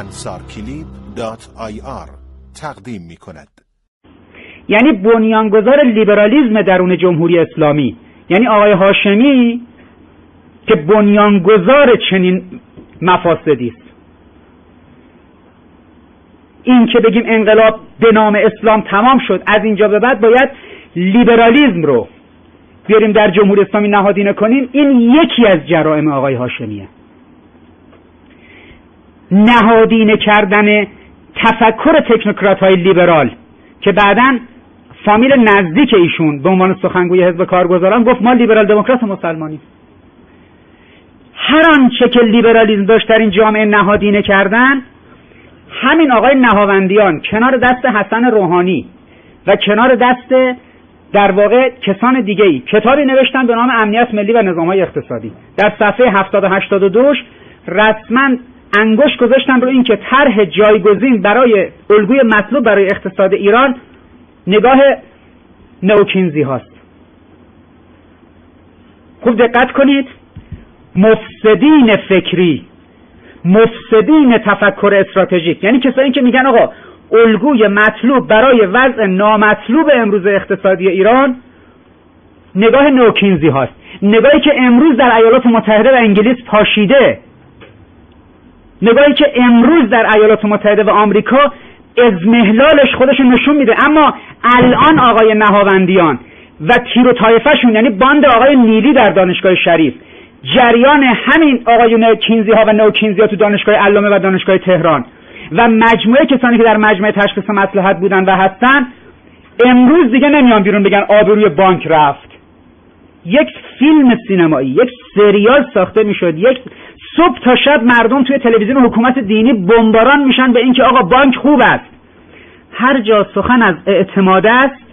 ansarkilib.ir تقدیم می کند یعنی بنیانگذار لیبرالیزم درون جمهوری اسلامی. یعنی آقای هاشمی که بنیانگذار چنین مفاسدی است. این که بگیم انقلاب به نام اسلام تمام شد از اینجا به بعد باید لیبرالیزم رو بیاریم در جمهوری اسلامی نهادینه کنیم. این یکی از جرائم آقای هاشمیه. نهادینه کردن تفکر تکنوکرات های لیبرال که بعدا فامیل نزدیک ایشون به عنوان سخنگوی حزب کارگزاران گفت ما لیبرال دموکرات مسلمانیم. هر آنچه که لیبرالیزم داشت در این جامعه نهادینه کردن همین آقای نهاوندیان کنار دست حسن روحانی و کنار دست در واقع کسان دیگه ای کتابی نوشتن به نام امنیت ملی و نظام های اقتصادی. در صفحه 70 82 رسما انگشت گذاشتن رو اینکه طرح جایگزین برای الگوی مطلوب برای اقتصاد ایران نگاه نوکینزی هاست. خوب دقت کنید. مفسدین فکری مفسدین تفکر استراتژیک. یعنی کسایی که میگن آقا الگوی مطلوب برای وضع نامطلوب امروز اقتصادی ایران نگاه نوکینزی هاست. نگاهی که امروز در ایالات متحده و انگلیس پاشیده. نگاهی که امروز در ایالات متحده و آمریکا ازمهلالش خودش نشون میده. اما الان آقای نهاوندیان و تیر و طایفهشون یعنی باند آقای نیلی در دانشگاه شریف جریان همین آقایون کینزی ها و نو کینزی ها تو دانشگاه علامه و دانشگاه تهران و مجموعه کسانی که در مجموعه تشخیص مسلحت بودن و هستن امروز دیگه نمیان بیرون بگن آبروی بانک رفت. یک فیلم سینمایی یک سریال ساخته می‌شد یک صبح تا شب مردم توی تلویزیون حکومت دینی بمباران میشن به اینکه آقا بانک خوب است. هر جا سخن از اعتماد است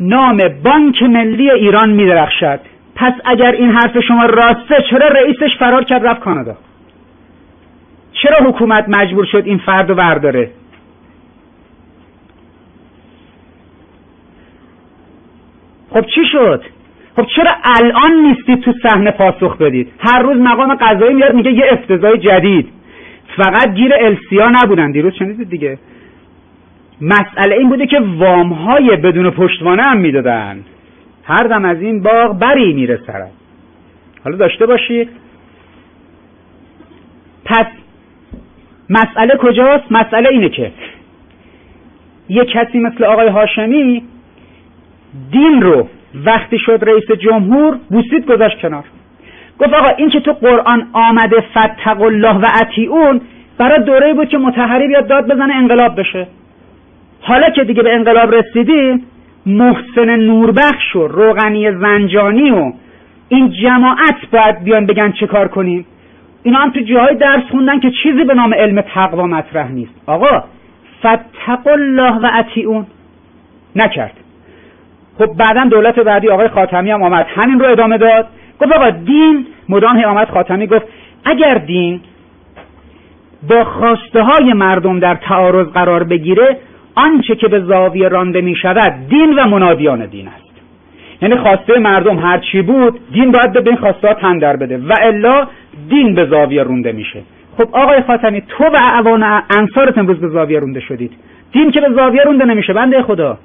نام بانک ملی ایران میدرخشد. پس اگر این حرف شما راسته چرا رئیسش فرار کرد رفت کانادا؟ چرا حکومت مجبور شد این فرد رو برداره؟ خب چی شد؟ خب چرا الان نیستید تو صحنه پاسخ بدید هر روز مقام قضایی میاد میگه یه افتضاح جدید. فقط گیر السیا نبودن. دیروز شنیدید دیگه؟ مسئله این بوده که وام های بدون پشتوانه هم می‌دادن. هر دم از این باغ بری میره سرد حالا داشته باشید پس مسئله کجاست؟ مسئله اینه که یه کسی مثل آقای هاشمی دین رو وقتی شد رئیس جمهور بوسید گذاشت کنار. گفت آقا این که تو قرآن آمده فتق الله و اطیعون برای دوره بود که متحری بیاد داد بزنه انقلاب بشه. حالا که دیگه به انقلاب رسیدی محسن نوربخش و روغنی زنجانی و این جماعت باید بیان بگن چه کار کنیم. اینا هم تو جاهای درس خوندن که چیزی به نام علم تقوا مطرح نیست. آقا فتق الله و اطیعون. نکرد. خب بعدا دولت بعدی آقای خاتمی هم آمد. همین رو ادامه داد. گفت آقا دین مدام آمد خاتمی گفت اگر دین با خواسته های مردم در تعارض قرار بگیره آنچه که به زاویه رانده می شود دین و منادیان دین است. یعنی خواسته مردم هر چی بود دین باید به این خواسته ها تن در بده. و الا دین به زاویه رونده میشه. خب آقای خاتمی تو و اعوان انصارت امروز به زاویه رونده شدید. دین که به زاویه رونده نمیشه بنده خدا.